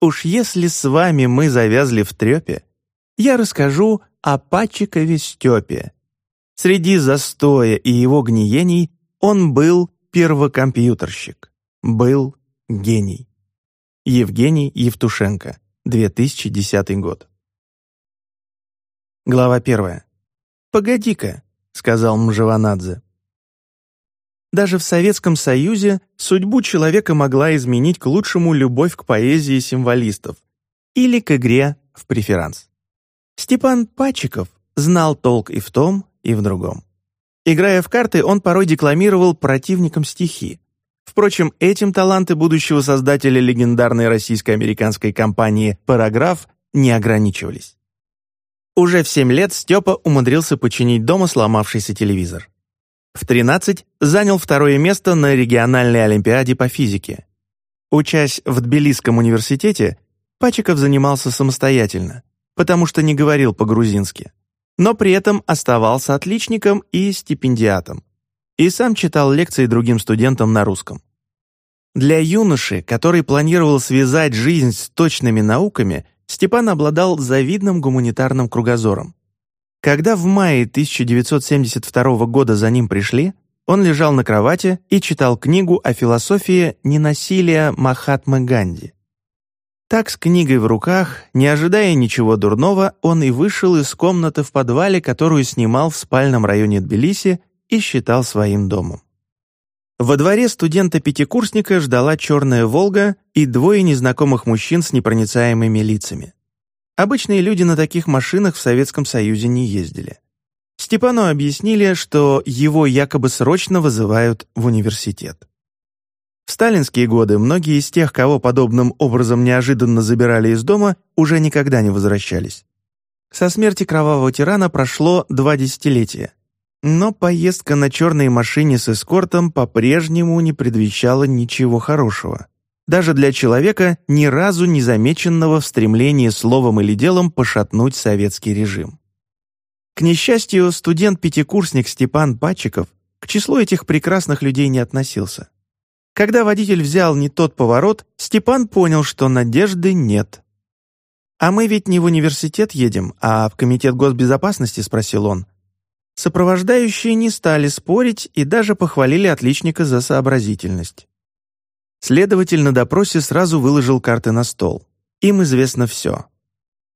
Уж если с вами мы завязли в трепе, я расскажу о Пачикове Степе. Среди застоя и его гниений он был первокомпьютерщик, был гений. Евгений Евтушенко, 2010 год. Глава первая. «Погоди-ка», — сказал Мжаванадзе. Даже в Советском Союзе судьбу человека могла изменить к лучшему любовь к поэзии символистов или к игре в преферанс. Степан Пачиков знал толк и в том, и в другом. Играя в карты, он порой декламировал противникам стихи. Впрочем, этим таланты будущего создателя легендарной российско-американской компании «Параграф» не ограничивались. Уже в 7 лет Степа умудрился починить дома сломавшийся телевизор. В 13 занял второе место на региональной олимпиаде по физике. Учась в Тбилисском университете, Пачиков занимался самостоятельно, потому что не говорил по-грузински, но при этом оставался отличником и стипендиатом, и сам читал лекции другим студентам на русском. Для юноши, который планировал связать жизнь с точными науками, Степан обладал завидным гуманитарным кругозором. Когда в мае 1972 года за ним пришли, он лежал на кровати и читал книгу о философии ненасилия Махатмы Ганди. Так, с книгой в руках, не ожидая ничего дурного, он и вышел из комнаты в подвале, которую снимал в спальном районе Тбилиси и считал своим домом. Во дворе студента-пятикурсника ждала черная «Волга» и двое незнакомых мужчин с непроницаемыми лицами. Обычные люди на таких машинах в Советском Союзе не ездили. Степану объяснили, что его якобы срочно вызывают в университет. В сталинские годы многие из тех, кого подобным образом неожиданно забирали из дома, уже никогда не возвращались. Со смерти кровавого тирана прошло два десятилетия. Но поездка на черной машине с эскортом по-прежнему не предвещала ничего хорошего даже для человека, ни разу не замеченного в стремлении словом или делом пошатнуть советский режим. К несчастью, студент-пятикурсник Степан Пачиков к числу этих прекрасных людей не относился. Когда водитель взял не тот поворот, Степан понял, что надежды нет. «А мы ведь не в университет едем, а в Комитет госбезопасности?» — спросил он. Сопровождающие не стали спорить и даже похвалили отличника за сообразительность. Следователь на допросе сразу выложил карты на стол. Им известно все.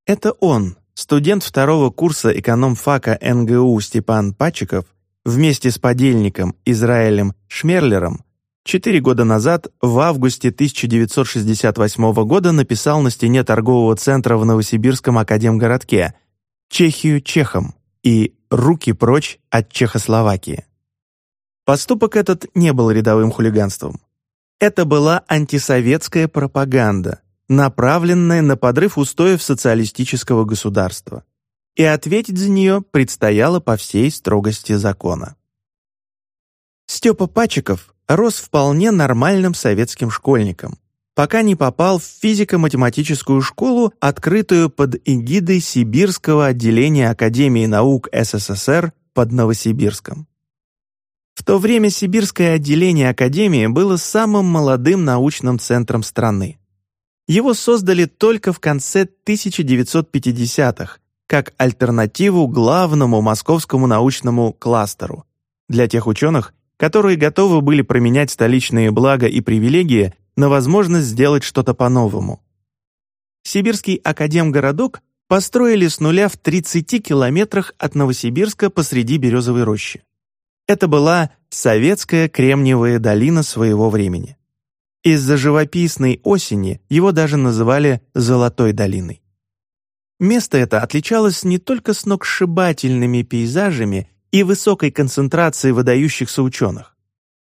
Это он, студент второго курса экономфака НГУ Степан Пачиков, вместе с подельником Израилем Шмерлером, четыре года назад, в августе 1968 года, написал на стене торгового центра в Новосибирском академгородке «Чехию чехам» и «Руки прочь от Чехословакии». Поступок этот не был рядовым хулиганством. Это была антисоветская пропаганда, направленная на подрыв устоев социалистического государства. И ответить за нее предстояло по всей строгости закона. Степа Пачиков рос вполне нормальным советским школьником, пока не попал в физико-математическую школу, открытую под эгидой Сибирского отделения Академии наук СССР под Новосибирском. В то время Сибирское отделение Академии было самым молодым научным центром страны. Его создали только в конце 1950-х, как альтернативу главному московскому научному кластеру для тех ученых, которые готовы были променять столичные блага и привилегии на возможность сделать что-то по-новому. Сибирский академгородок построили с нуля в 30 километрах от Новосибирска посреди Березовой рощи. Это была советская кремниевая долина своего времени. Из-за живописной осени его даже называли «Золотой долиной». Место это отличалось не только сногсшибательными пейзажами и высокой концентрацией выдающихся ученых.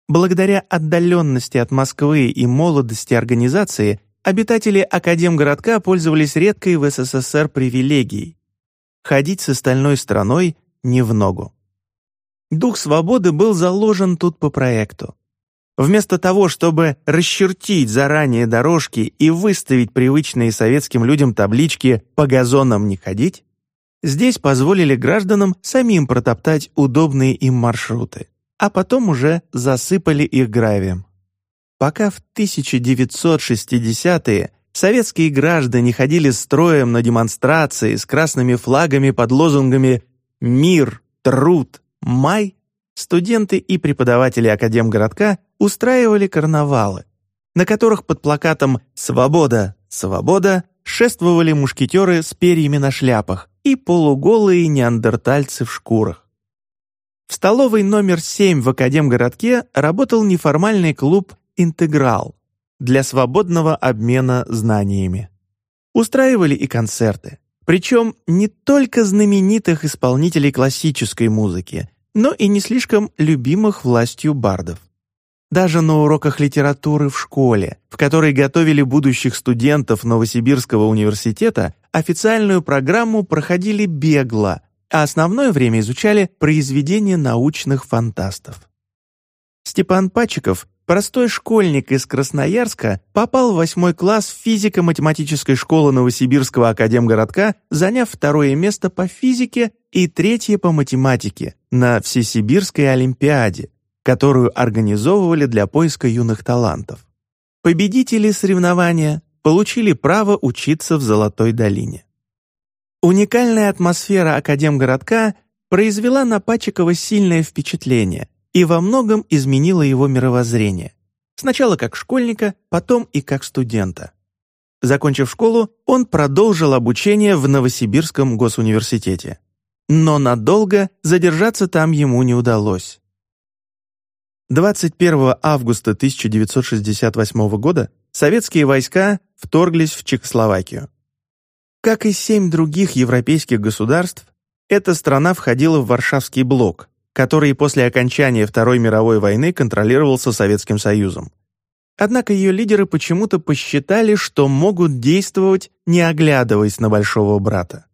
Благодаря отдаленности от Москвы и молодости организации, обитатели Академгородка пользовались редкой в СССР привилегией – ходить с остальной страной не в ногу. Дух свободы был заложен тут по проекту. Вместо того, чтобы расчертить заранее дорожки и выставить привычные советским людям таблички «по газонам не ходить», здесь позволили гражданам самим протоптать удобные им маршруты, а потом уже засыпали их гравием. Пока в 1960-е советские граждане ходили строем на демонстрации с красными флагами под лозунгами «Мир», «Труд», «Май», студенты и преподаватели Академгородка устраивали карнавалы, на которых под плакатом «Свобода! Свобода!» шествовали мушкетеры с перьями на шляпах и полуголые неандертальцы в шкурах. В столовой номер 7 в Академгородке работал неформальный клуб «Интеграл» для свободного обмена знаниями. Устраивали и концерты, причем не только знаменитых исполнителей классической музыки, но и не слишком любимых властью бардов. Даже на уроках литературы в школе, в которой готовили будущих студентов Новосибирского университета, официальную программу проходили бегло, а основное время изучали произведения научных фантастов. Степан Пачиков, простой школьник из Красноярска, попал в восьмой класс физико-математической школы Новосибирского академгородка, заняв второе место по физике и третье по математике на Всесибирской олимпиаде, которую организовывали для поиска юных талантов. Победители соревнования получили право учиться в Золотой долине. Уникальная атмосфера Академгородка произвела на Пачикова сильное впечатление и во многом изменила его мировоззрение. Сначала как школьника, потом и как студента. Закончив школу, он продолжил обучение в Новосибирском госуниверситете. Но надолго задержаться там ему не удалось. 21 августа 1968 года советские войска вторглись в Чехословакию. Как и семь других европейских государств, эта страна входила в Варшавский блок, который после окончания Второй мировой войны контролировался Советским Союзом. Однако ее лидеры почему-то посчитали, что могут действовать, не оглядываясь на большого брата.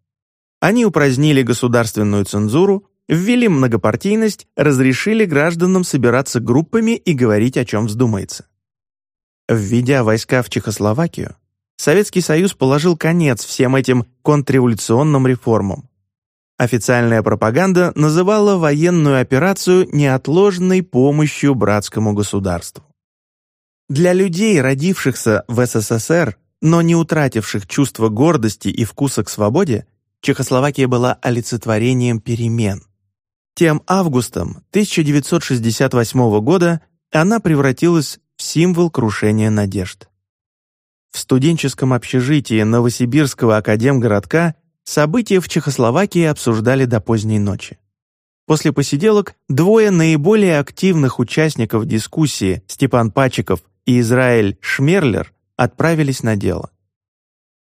Они упразднили государственную цензуру, ввели многопартийность, разрешили гражданам собираться группами и говорить, о чем вздумается. Введя войска в Чехословакию, Советский Союз положил конец всем этим контрреволюционным реформам. Официальная пропаганда называла военную операцию неотложной помощью братскому государству. Для людей, родившихся в СССР, но не утративших чувство гордости и вкуса к свободе, Чехословакия была олицетворением перемен. Тем августом 1968 года она превратилась в символ крушения надежд. В студенческом общежитии Новосибирского академгородка события в Чехословакии обсуждали до поздней ночи. После посиделок двое наиболее активных участников дискуссии Степан Пачиков и Израиль Шмерлер отправились на дело.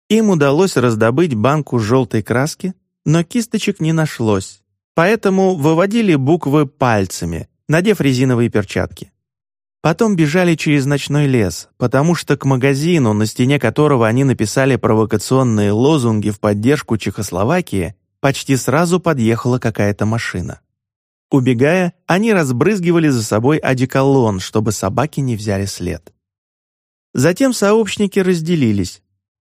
Им удалось раздобыть банку желтой краски, но кисточек не нашлось, Поэтому выводили буквы пальцами, надев резиновые перчатки. Потом бежали через ночной лес, потому что к магазину, на стене которого они написали провокационные лозунги в поддержку Чехословакии, почти сразу подъехала какая-то машина. Убегая, они разбрызгивали за собой одеколон, чтобы собаки не взяли след. Затем сообщники разделились.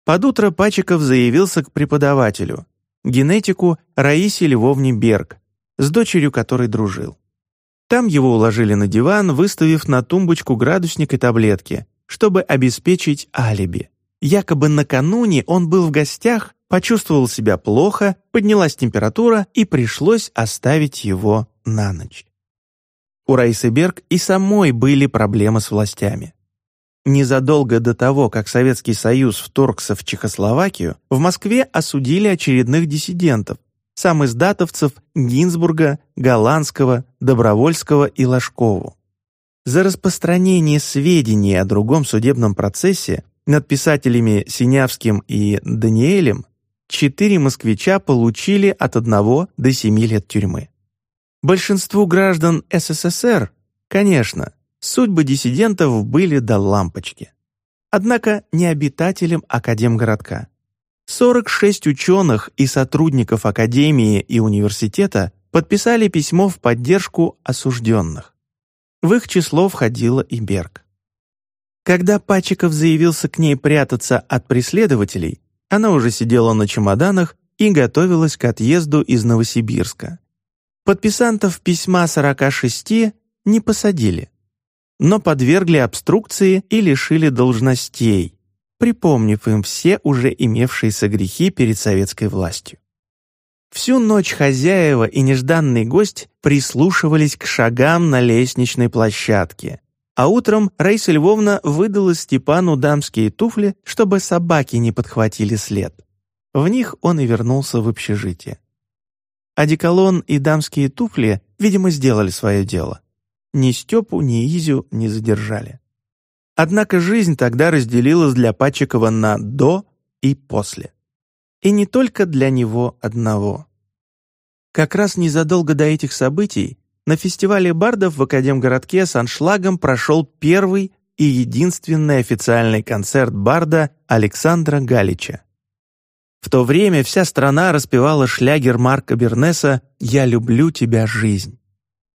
Под утро Пачиков заявился к преподавателю, генетику Раисе Львовне Берг, с дочерью которой дружил. Там его уложили на диван, выставив на тумбочку градусник и таблетки, чтобы обеспечить алиби. Якобы накануне он был в гостях, почувствовал себя плохо, поднялась температура и пришлось оставить его на ночь. У Раисы Берг и самой были проблемы с властями. Незадолго до того, как Советский Союз вторгся в Чехословакию, в Москве осудили очередных диссидентов, сам издатовцев Гинзбурга, Голландского, Добровольского и Ложкову. За распространение сведений о другом судебном процессе над писателями Синявским и Даниэлем четыре москвича получили от одного до семи лет тюрьмы. Большинству граждан СССР, конечно, Судьбы диссидентов были до лампочки. Однако не обитателям Академгородка. 46 ученых и сотрудников Академии и университета подписали письмо в поддержку осужденных. В их число входила и Берг. Когда Пачиков заявился к ней прятаться от преследователей, она уже сидела на чемоданах и готовилась к отъезду из Новосибирска. Подписантов письма 46 не посадили но подвергли обструкции и лишили должностей. Припомнив им все уже имевшиеся грехи перед советской властью. Всю ночь хозяева и нежданный гость прислушивались к шагам на лестничной площадке, а утром Раиса Львовна выдала Степану дамские туфли, чтобы собаки не подхватили след. В них он и вернулся в общежитие. Одеколон и дамские туфли, видимо, сделали свое дело. Ни Степу, ни Изю не задержали. Однако жизнь тогда разделилась для Пачикова на «до» и «после». И не только для него одного. Как раз незадолго до этих событий на фестивале бардов в Академгородке с аншлагом прошел первый и единственный официальный концерт барда Александра Галича. В то время вся страна распевала шлягер Марка Бернеса «Я люблю тебя, жизнь»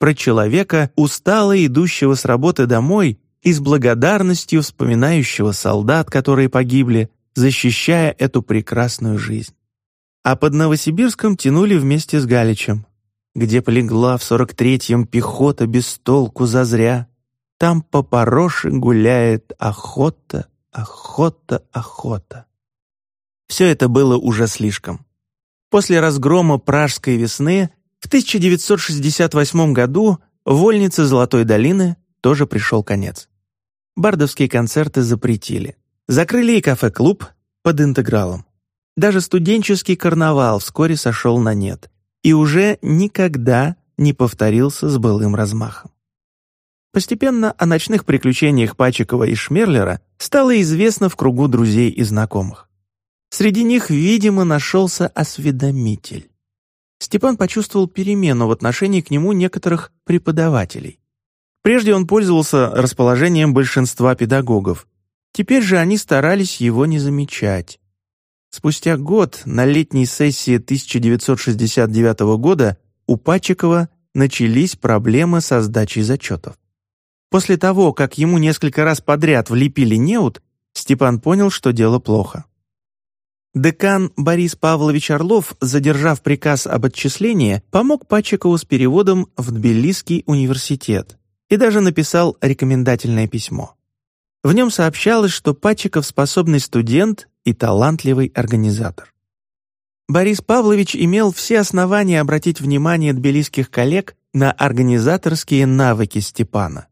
про человека, устало идущего с работы домой и с благодарностью вспоминающего солдат, которые погибли, защищая эту прекрасную жизнь. А под Новосибирском тянули вместе с Галичем, где полегла в 43-м пехота без толку зазря. Там по пороше гуляет охота, охота, охота. Все это было уже слишком. После разгрома Пражской весны в 1968 году вольнице Золотой долины тоже пришел конец. Бардовские концерты запретили. Закрыли и кафе-клуб под интегралом. Даже студенческий карнавал вскоре сошел на нет и уже никогда не повторился с былым размахом. Постепенно о ночных приключениях Пачикова и Шмерлера стало известно в кругу друзей и знакомых. Среди них, видимо, нашелся осведомитель. Степан почувствовал перемену в отношении к нему некоторых преподавателей. Прежде он пользовался расположением большинства педагогов. Теперь же они старались его не замечать. Спустя год, на летней сессии 1969 года, у Пачикова начались проблемы со сдачей зачетов. После того, как ему несколько раз подряд влепили неуд, Степан понял, что дело плохо. Декан Борис Павлович Орлов, задержав приказ об отчислении, помог Пачикову с переводом в Тбилисский университет и даже написал рекомендательное письмо. В нем сообщалось, что Пачиков способный студент и талантливый организатор. Борис Павлович имел все основания обратить внимание тбилисских коллег на организаторские навыки Степана.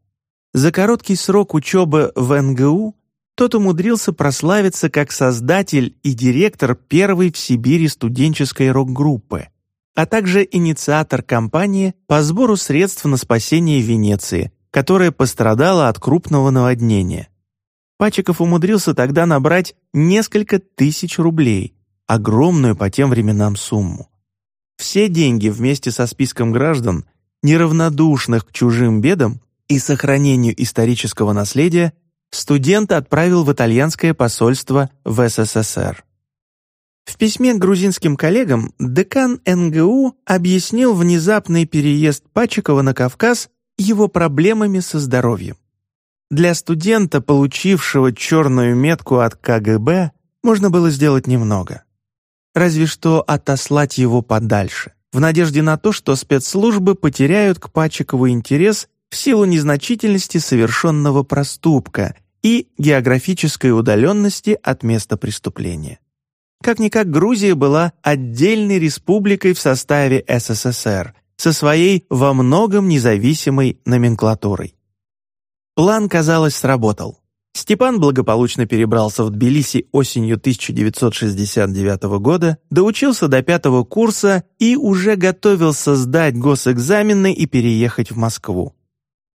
За короткий срок учебы в НГУ тот умудрился прославиться как создатель и директор первой в Сибири студенческой рок-группы, а также инициатор кампании по сбору средств на спасение Венеции, которая пострадала от крупного наводнения. Пачиков умудрился тогда набрать несколько тысяч рублей, огромную по тем временам сумму. Все деньги вместе со списком граждан, неравнодушных к чужим бедам и сохранению исторического наследия, студент отправил в итальянское посольство в СССР. В письме грузинским коллегам декан НГУ объяснил внезапный переезд Пачикова на Кавказ его проблемами со здоровьем. Для студента, получившего черную метку от КГБ, можно было сделать немного. Разве что отослать его подальше, в надежде на то, что спецслужбы потеряют к Пачикову интерес в силу незначительности совершенного проступка и географической удаленности от места преступления. Как-никак Грузия была отдельной республикой в составе СССР со своей во многом независимой номенклатурой. План, казалось, сработал. Степан благополучно перебрался в Тбилиси осенью 1969 года, доучился до пятого курса и уже готовился сдать госэкзамены и переехать в Москву.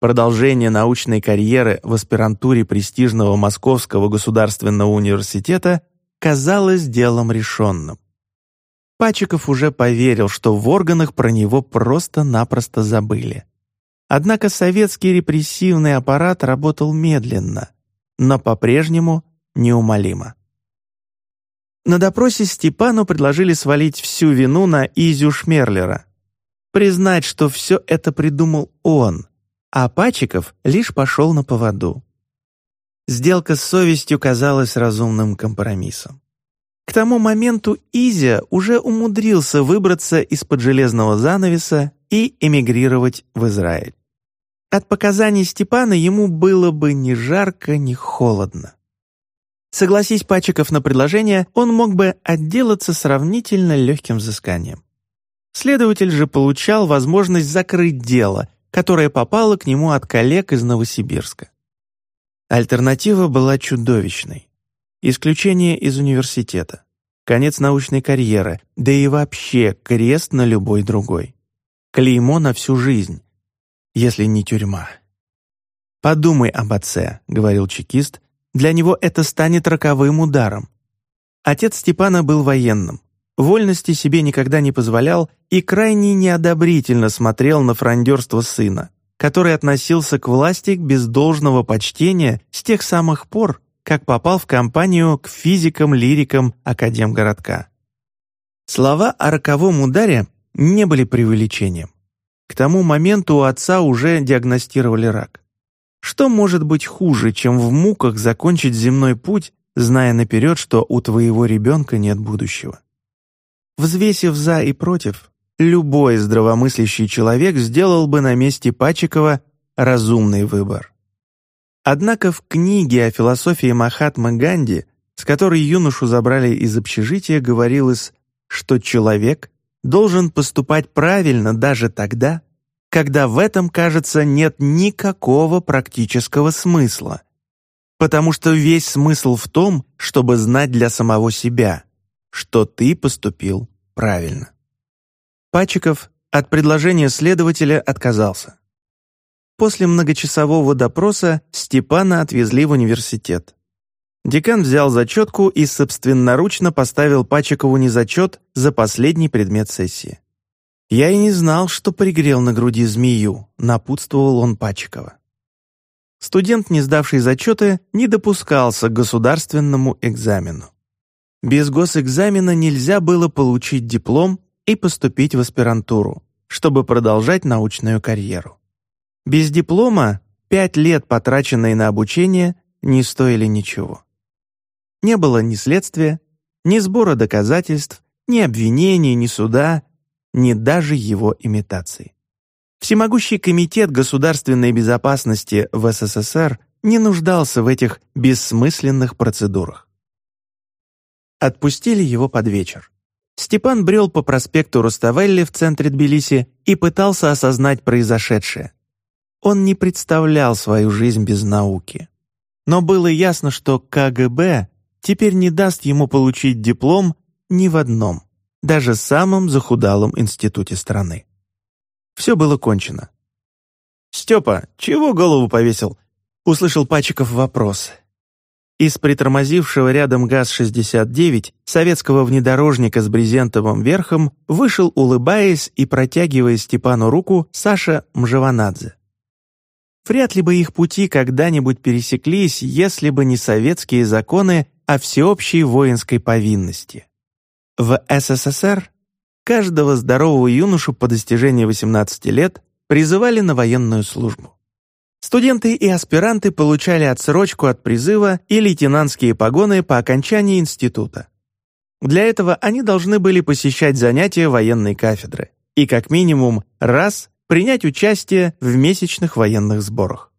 Продолжение научной карьеры в аспирантуре престижного Московского государственного университета казалось делом решенным. Пачиков уже поверил, что в органах про него просто-напросто забыли. Однако советский репрессивный аппарат работал медленно, но по-прежнему неумолимо. На допросе Степану предложили свалить всю вину на Изю Шмерлера, признать, что все это придумал он, а Пачиков лишь пошел на поводу. Сделка с совестью казалась разумным компромиссом. К тому моменту Изя уже умудрился выбраться из-под железного занавеса и эмигрировать в Израиль. От показаний Степана ему было бы ни жарко, ни холодно. Согласись Пачиков на предложение, он мог бы отделаться сравнительно легким взысканием. Следователь же получал возможность закрыть дело, которое попало к нему от коллег из Новосибирска. Альтернатива была чудовищной. Исключение из университета, конец научной карьеры, да и вообще крест на любой другой. Клеймо на всю жизнь, если не тюрьма. «Подумай об отце», — говорил чекист, «для него это станет роковым ударом». Отец Степана был военным, вольности себе никогда не позволял и крайне неодобрительно смотрел на фрондерство сына, который относился к власти без должного почтения с тех самых пор, как попал в компанию к физикам-лирикам Академгородка. Слова о роковом ударе не были преувеличением. К тому моменту у отца уже диагностировали рак. Что может быть хуже, чем в муках закончить земной путь, зная наперед, что у твоего ребенка нет будущего? Взвесив «за» и «против», любой здравомыслящий человек сделал бы на месте Пачикова разумный выбор. Однако в книге о философии Махатмы Ганди, с которой юношу забрали из общежития, говорилось, что человек должен поступать правильно даже тогда, когда в этом, кажется, нет никакого практического смысла. Потому что весь смысл в том, чтобы знать для самого себя, что ты поступил правильно. Пачиков от предложения следователя отказался. После многочасового допроса Степана отвезли в университет. Декан взял зачетку и собственноручно поставил Пачикову незачет за последний предмет сессии. «Я и не знал, что пригрел на груди змею», — напутствовал он Пачикова. Студент, не сдавший зачеты, не допускался к государственному экзамену. Без госэкзамена нельзя было получить диплом и поступить в аспирантуру, чтобы продолжать научную карьеру. Без диплома пять лет, потраченные на обучение, не стоили ничего. Не было ни следствия, ни сбора доказательств, ни обвинений, ни суда, ни даже его имитации. Всемогущий комитет государственной безопасности в СССР не нуждался в этих бессмысленных процедурах. Отпустили его под вечер. Степан брел по проспекту Руставелли в центре Тбилиси и пытался осознать произошедшее. Он не представлял свою жизнь без науки. Но было ясно, что КГБ теперь не даст ему получить диплом ни в одном, даже самом захудалом институте страны. Все было кончено. «Степа, чего голову повесил?» — услышал Пачиков вопрос. Из притормозившего рядом ГАЗ-69 советского внедорожника с брезентовым верхом вышел, улыбаясь и протягивая Степану руку, Саша Мжеванадзе. Вряд ли бы их пути когда-нибудь пересеклись, если бы не советские законы о всеобщей воинской повинности. В СССР каждого здорового юношу по достижении 18 лет призывали на военную службу. Студенты и аспиранты получали отсрочку от призыва и лейтенантские погоны по окончании института. Для этого они должны были посещать занятия военной кафедры и как минимум раз принять участие в месячных военных сборах.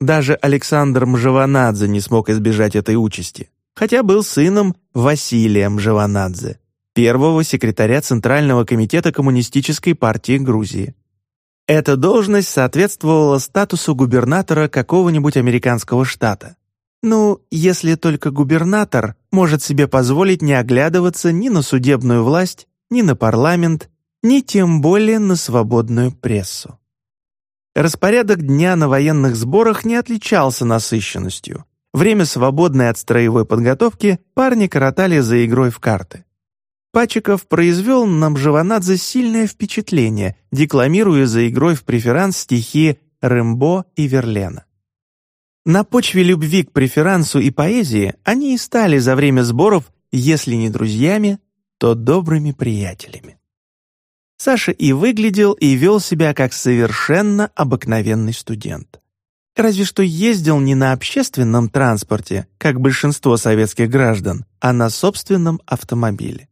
Даже Александр Мжаванадзе не смог избежать этой участи, хотя был сыном Василия Мжаванадзе, первого секретаря Центрального комитета Коммунистической партии Грузии. Эта должность соответствовала статусу губернатора какого-нибудь американского штата. Ну, если только губернатор может себе позволить не оглядываться ни на судебную власть, ни на парламент, ни тем более на свободную прессу. Распорядок дня на военных сборах не отличался насыщенностью. Время, свободное от строевой подготовки, парни коротали за игрой в карты. Пачиков произвел на Мжаванадзе сильное впечатление, декламируя за игрой в преферанс стихи Рэмбо и Верлена. На почве любви к преферансу и поэзии они и стали за время сборов, если не друзьями, то добрыми приятелями. Саша и выглядел, и вел себя как совершенно обыкновенный студент. Разве что ездил не на общественном транспорте, как большинство советских граждан, а на собственном автомобиле.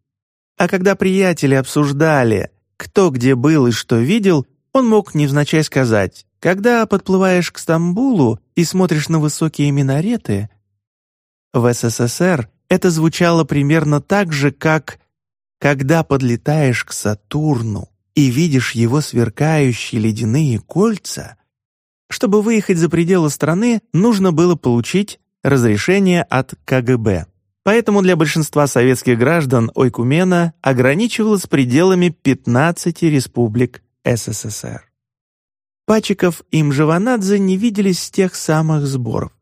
А когда приятели обсуждали, кто где был и что видел, он мог невзначай сказать, когда подплываешь к Стамбулу и смотришь на высокие минареты, В СССР это звучало примерно так же, как «когда подлетаешь к Сатурну и видишь его сверкающие ледяные кольца», чтобы выехать за пределы страны, нужно было получить разрешение от КГБ. Поэтому для большинства советских граждан Ойкумена ограничивалась пределами 15 республик СССР. Пачиков и Мжеванадзе не виделись с тех самых сборов.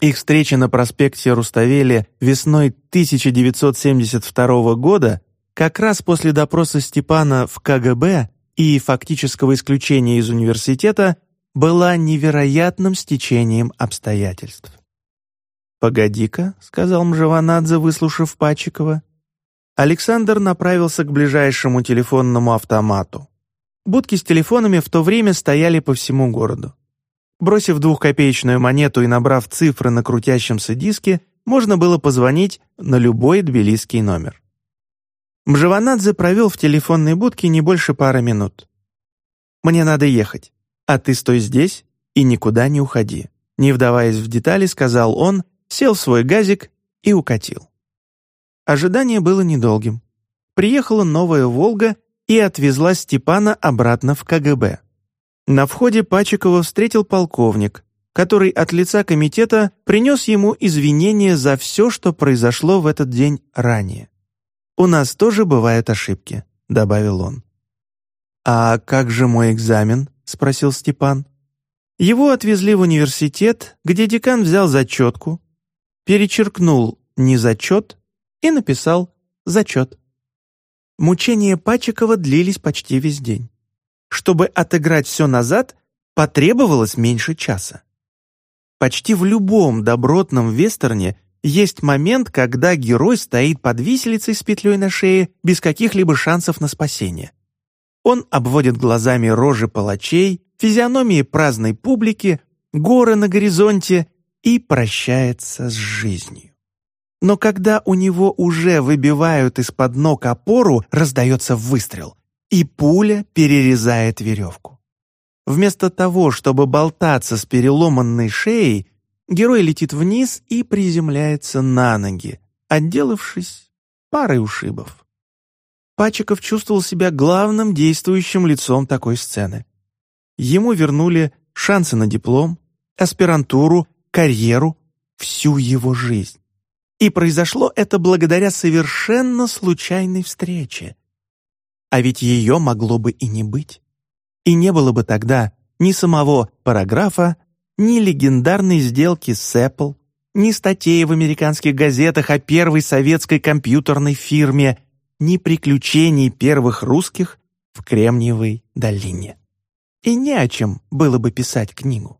Их встреча на проспекте Руставели весной 1972 года как раз после допроса Степана в КГБ и фактического исключения из университета была невероятным стечением обстоятельств. «Погоди-ка», — сказал Мжаванадзе, выслушав Пачикова. Александр направился к ближайшему телефонному автомату. Будки с телефонами в то время стояли по всему городу. Бросив двухкопеечную монету и набрав цифры на крутящемся диске, можно было позвонить на любой тбилисский номер. Мжаванадзе провел в телефонной будке не больше пары минут. «Мне надо ехать, а ты стой здесь и никуда не уходи», не вдаваясь в детали, сказал он, сел в свой газик и укатил. Ожидание было недолгим. Приехала новая «Волга» и отвезла Степана обратно в КГБ. На входе Пачикова встретил полковник, который от лица комитета принес ему извинения за все, что произошло в этот день ранее. «У нас тоже бывают ошибки», — добавил он. «А как же мой экзамен?» — спросил Степан. Его отвезли в университет, где декан взял зачетку, перечеркнул «незачет» и написал «зачет». Мучения Пачикова длились почти весь день. Чтобы отыграть все назад, потребовалось меньше часа. Почти в любом добротном вестерне есть момент, когда герой стоит под виселицей с петлей на шее без каких-либо шансов на спасение. Он обводит глазами рожи палачей, физиономии праздной публики, горы на горизонте и прощается с жизнью. Но когда у него уже выбивают из-под ног опору, раздается выстрел, и пуля перерезает веревку. Вместо того, чтобы болтаться с переломанной шеей, герой летит вниз и приземляется на ноги, отделавшись парой ушибов. Пачиков чувствовал себя главным действующим лицом такой сцены. Ему вернули шансы на диплом, аспирантуру, карьеру, всю его жизнь. И произошло это благодаря совершенно случайной встрече. А ведь ее могло бы и не быть. И не было бы тогда ни самого параграфа, ни легендарной сделки с Apple, ни статей в американских газетах о первой советской компьютерной фирме, ни приключений первых русских в Кремниевой долине. И не о чем было бы писать книгу.